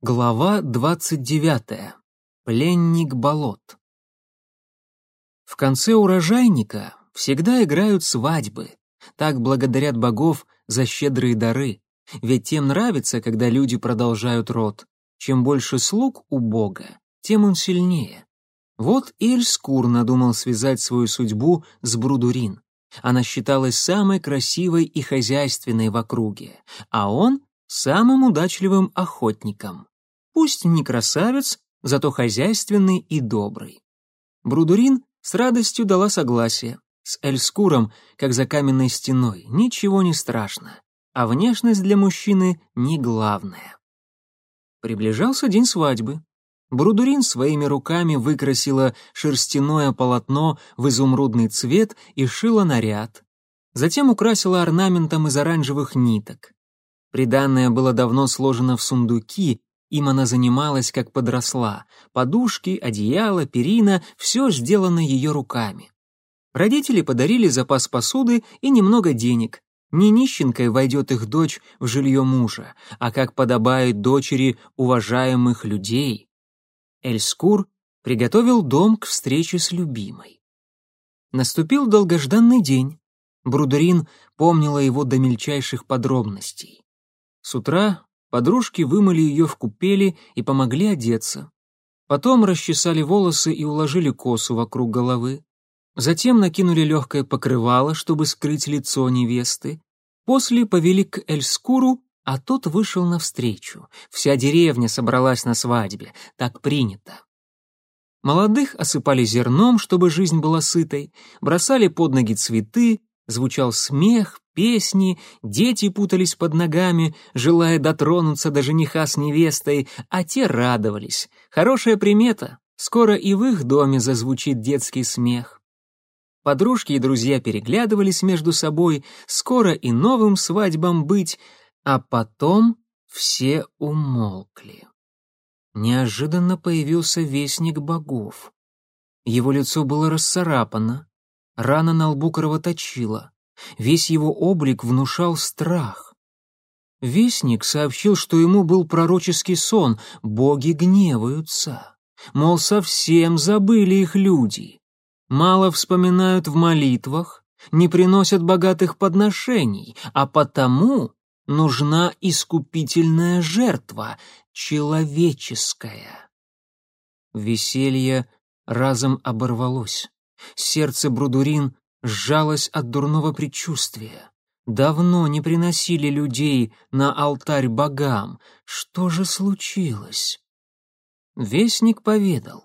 Глава двадцать девятая. Пленник болот. В конце урожайника всегда играют свадьбы. Так благодарят богов за щедрые дары. Ведь тем нравится, когда люди продолжают род. Чем больше слуг у бога, тем он сильнее. Вот Эльскур надумал связать свою судьбу с Брудурин. Она считалась самой красивой и хозяйственной в округе, а он — самым удачливым охотником. Пусть не красавец, зато хозяйственный и добрый. Брудурин с радостью дала согласие. С Эльскуром, как за каменной стеной, ничего не страшно, а внешность для мужчины не главное. Приближался день свадьбы. Брудурин своими руками выкрасила шерстяное полотно в изумрудный цвет и шила наряд. Затем украсила орнаментом из оранжевых ниток. Приданное было давно сложено в сундуки, им она занималась, как подросла. Подушки, одеяло, перина — все сделано ее руками. Родители подарили запас посуды и немного денег. Не нищенкой войдет их дочь в жилье мужа, а как подобает дочери уважаемых людей. Эльскур приготовил дом к встрече с любимой. Наступил долгожданный день. Брудерин помнила его до мельчайших подробностей. С утра Подружки вымыли ее в купели и помогли одеться. Потом расчесали волосы и уложили косу вокруг головы. Затем накинули легкое покрывало, чтобы скрыть лицо невесты. После повели к Эльскуру, а тот вышел навстречу. Вся деревня собралась на свадьбе, так принято. Молодых осыпали зерном, чтобы жизнь была сытой, бросали под ноги цветы, звучал смех, песни, дети путались под ногами, желая дотронуться до жениха с невестой, а те радовались. Хорошая примета, скоро и в их доме зазвучит детский смех. Подружки и друзья переглядывались между собой, скоро и новым свадьбам быть, а потом все умолкли. Неожиданно появился вестник богов. Его лицо было расцарапано, рана на лбу кровоточила. Весь его облик внушал страх. Вестник сообщил, что ему был пророческий сон, боги гневаются. Мол, совсем забыли их люди. Мало вспоминают в молитвах, не приносят богатых подношений, а потому нужна искупительная жертва, человеческая. Веселье разом оборвалось. Сердце Брудурин сжалась от дурного предчувствия. Давно не приносили людей на алтарь богам. Что же случилось? Вестник поведал.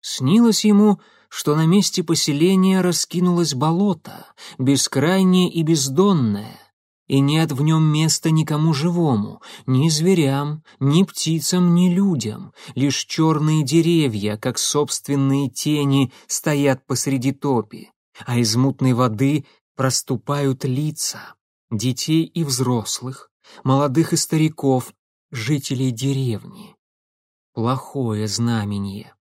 Снилось ему, что на месте поселения раскинулось болото, бескрайнее и бездонное, и нет в нем места никому живому, ни зверям, ни птицам, ни людям, лишь черные деревья, как собственные тени, стоят посреди топи а из мутной воды проступают лица детей и взрослых, молодых и стариков, жителей деревни. Плохое знамение.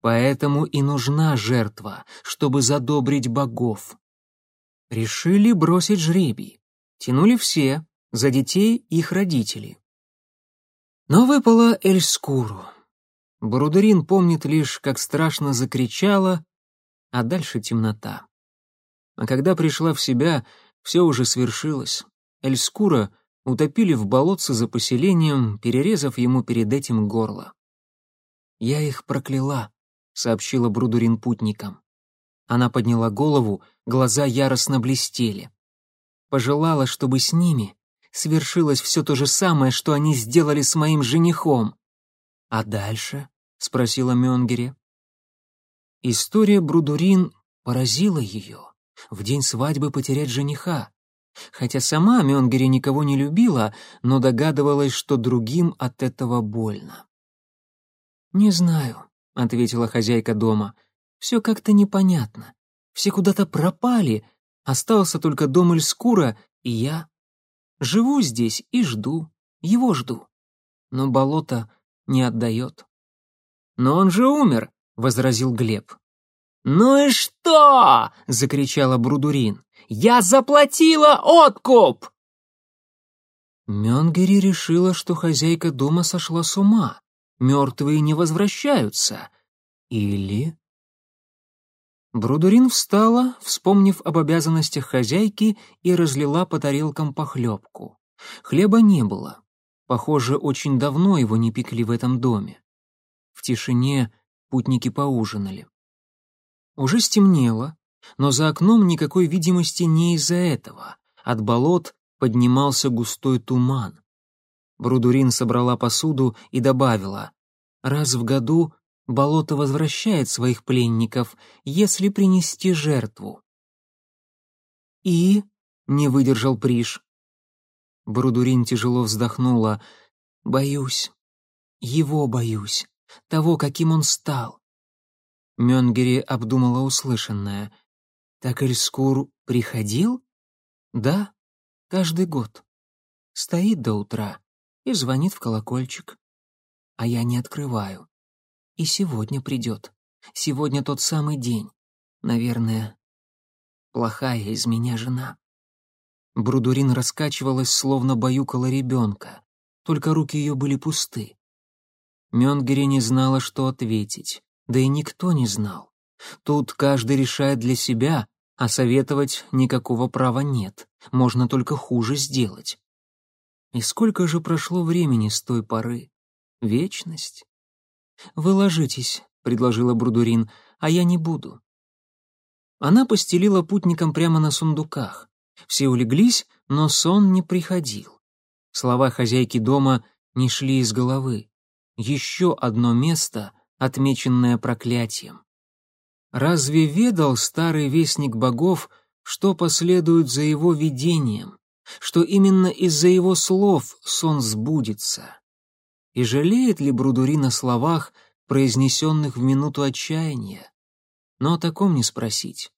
Поэтому и нужна жертва, чтобы задобрить богов. Решили бросить жребий. Тянули все, за детей их родители. Но выпала Эльскуру. Барударин помнит лишь, как страшно закричала а дальше темнота. А когда пришла в себя, все уже свершилось. Эльскура утопили в болотце за поселением, перерезав ему перед этим горло. «Я их прокляла», — сообщила Брудурин путникам. Она подняла голову, глаза яростно блестели. Пожелала, чтобы с ними свершилось все то же самое, что они сделали с моим женихом. «А дальше?» — спросила Мёнгере. История Брудурин поразила ее. В день свадьбы потерять жениха. Хотя сама Мёнгери никого не любила, но догадывалась, что другим от этого больно. «Не знаю», — ответила хозяйка дома. «Все как-то непонятно. Все куда-то пропали. Остался только дом Эльскура и я. Живу здесь и жду. Его жду. Но болото не отдает». «Но он же умер», — возразил Глеб. «Ну и что?» — закричала Брудурин. «Я заплатила откуп!» Мёнгери решила, что хозяйка дома сошла с ума. Мертвые не возвращаются. Или... Брудурин встала, вспомнив об обязанностях хозяйки, и разлила по тарелкам похлебку. Хлеба не было. Похоже, очень давно его не пекли в этом доме. В тишине путники поужинали. Уже стемнело, но за окном никакой видимости не из-за этого. От болот поднимался густой туман. Брудурин собрала посуду и добавила, «Раз в году болото возвращает своих пленников, если принести жертву». «И?» — не выдержал Приш. Брудурин тяжело вздохнула. «Боюсь. Его боюсь. Того, каким он стал». Мёнгери обдумала услышанное. «Так Эльскур приходил?» «Да, каждый год. Стоит до утра и звонит в колокольчик. А я не открываю. И сегодня придет. Сегодня тот самый день. Наверное, плохая из меня жена». Брудурин раскачивалась, словно баюкала ребенка. Только руки ее были пусты. Мёнгери не знала, что ответить. Да и никто не знал. Тут каждый решает для себя, а советовать никакого права нет. Можно только хуже сделать. И сколько же прошло времени с той поры? Вечность? «Вы ложитесь», — предложила Брудурин, — «а я не буду». Она постелила путникам прямо на сундуках. Все улеглись, но сон не приходил. Слова хозяйки дома не шли из головы. Еще одно место, отмеченное проклятием. Разве ведал старый вестник богов, что последует за его видением, что именно из-за его слов сон сбудется? И жалеет ли Брудури на словах, произнесенных в минуту отчаяния? Но о таком не спросить.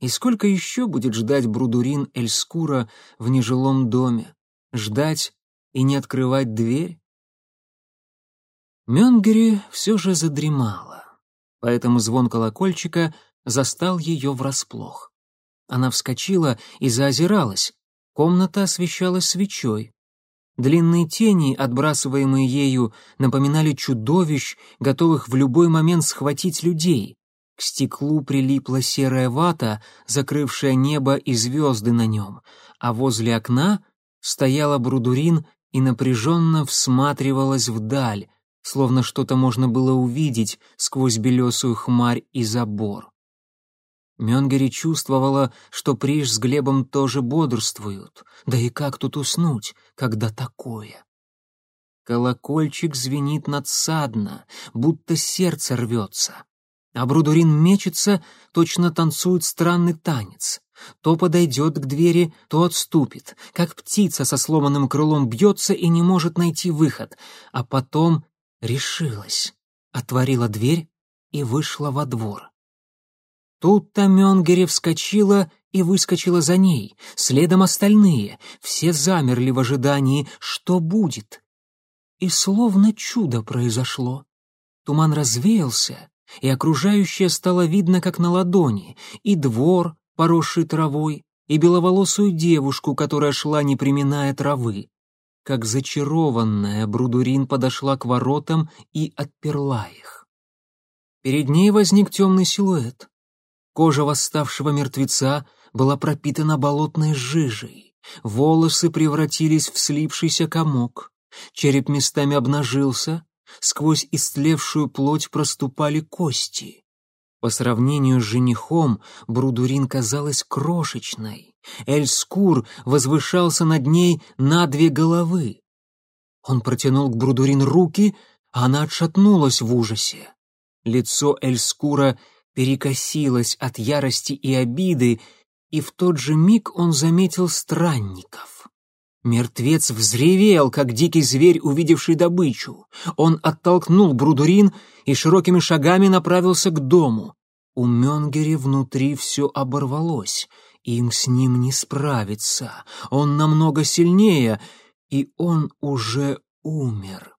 И сколько еще будет ждать Брудурин Эльскура в нежилом доме? Ждать и не открывать дверь? Мёнгери все же задремала, поэтому звон колокольчика застал ее врасплох. Она вскочила и заозиралась. Комната освещалась свечой. Длинные тени, отбрасываемые ею, напоминали чудовищ, готовых в любой момент схватить людей. К стеклу прилипла серая вата, закрывшая небо и звезды на нем, а возле окна стояла Брудурин и напряженно всматривалась вдаль, словно что-то можно было увидеть сквозь белесую хмарь и забор. Мёнгери чувствовала, что Приш с Глебом тоже бодрствуют. Да и как тут уснуть, когда такое? Колокольчик звенит надсадно, будто сердце рвется. А Брудурин мечется, точно танцует странный танец. То подойдет к двери, то отступит, как птица со сломанным крылом бьется и не может найти выход, а потом решилась, отворила дверь и вышла во двор. Тут-то Мёнгере вскочила и выскочила за ней, следом остальные, все замерли в ожидании, что будет. И словно чудо произошло. Туман развеялся, и окружающее стало видно как на ладони, и двор, поросший травой, и беловолосую девушку, которая шла, не приминая травы. Как зачарованная, Брудурин подошла к воротам и отперла их. Перед ней возник темный силуэт. Кожа восставшего мертвеца была пропитана болотной жижей, волосы превратились в слипшийся комок, череп местами обнажился, сквозь истлевшую плоть проступали кости. По сравнению с женихом Брудурин казалась крошечной. Эльскур возвышался над ней на две головы. Он протянул к Брудурин руки, а она отшатнулась в ужасе. Лицо Эльскура перекосилось от ярости и обиды, и в тот же миг он заметил странников. Мертвец взревел, как дикий зверь, увидевший добычу. Он оттолкнул Брудурин и широкими шагами направился к дому. У Мёнгери внутри все оборвалось. Им с ним не справиться. Он намного сильнее, и он уже умер.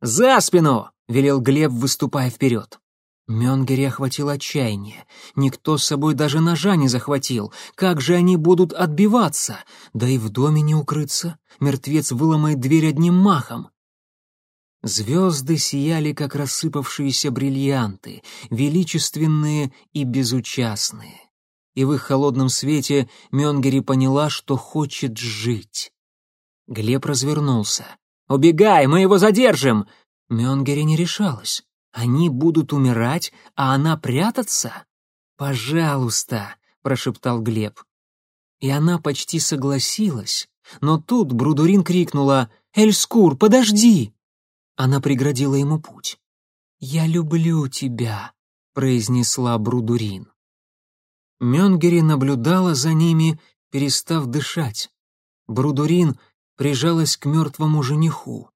«За спину!» — велел Глеб, выступая вперед. Мёнгери охватил отчаяние. Никто с собой даже ножа не захватил. Как же они будут отбиваться? Да и в доме не укрыться. Мертвец выломает дверь одним махом. Звезды сияли, как рассыпавшиеся бриллианты, величественные и безучастные. И в их холодном свете Мёнгери поняла, что хочет жить. Глеб развернулся. «Убегай, мы его задержим!» Мёнгери не решалась. Они будут умирать, а она прятаться? Пожалуйста, прошептал Глеб. И она почти согласилась, но тут Брудурин крикнула: "Эльскур, подожди!" Она преградила ему путь. "Я люблю тебя", произнесла Брудурин. Мёнгери наблюдала за ними, перестав дышать. Брудурин прижалась к мертвому жениху.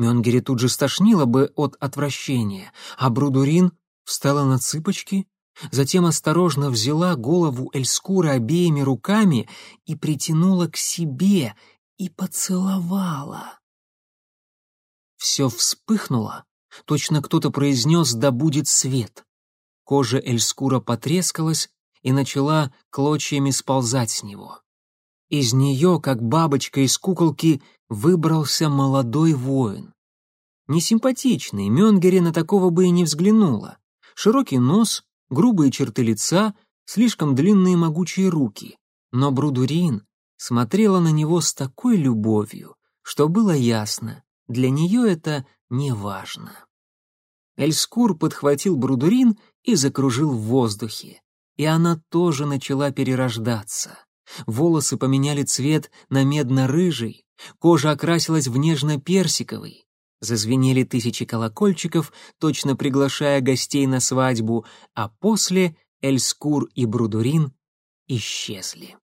Мёнгери тут же стошнило бы от отвращения, а Брудурин встала на цыпочки, затем осторожно взяла голову Эльскура обеими руками и притянула к себе и поцеловала. Все вспыхнуло, точно кто-то произнес «да будет свет». Кожа Эльскура потрескалась и начала клочьями сползать с него. Из нее, как бабочка из куколки, выбрался молодой воин. Несимпатичный, Мёнгери на такого бы и не взглянула. Широкий нос, грубые черты лица, слишком длинные могучие руки. Но Брудурин смотрела на него с такой любовью, что было ясно, для нее это не важно. Эльскур подхватил Брудурин и закружил в воздухе. И она тоже начала перерождаться. Волосы поменяли цвет на медно-рыжий, кожа окрасилась в нежно-персиковый. Зазвенели тысячи колокольчиков, точно приглашая гостей на свадьбу, а после Эльскур и Брудурин исчезли.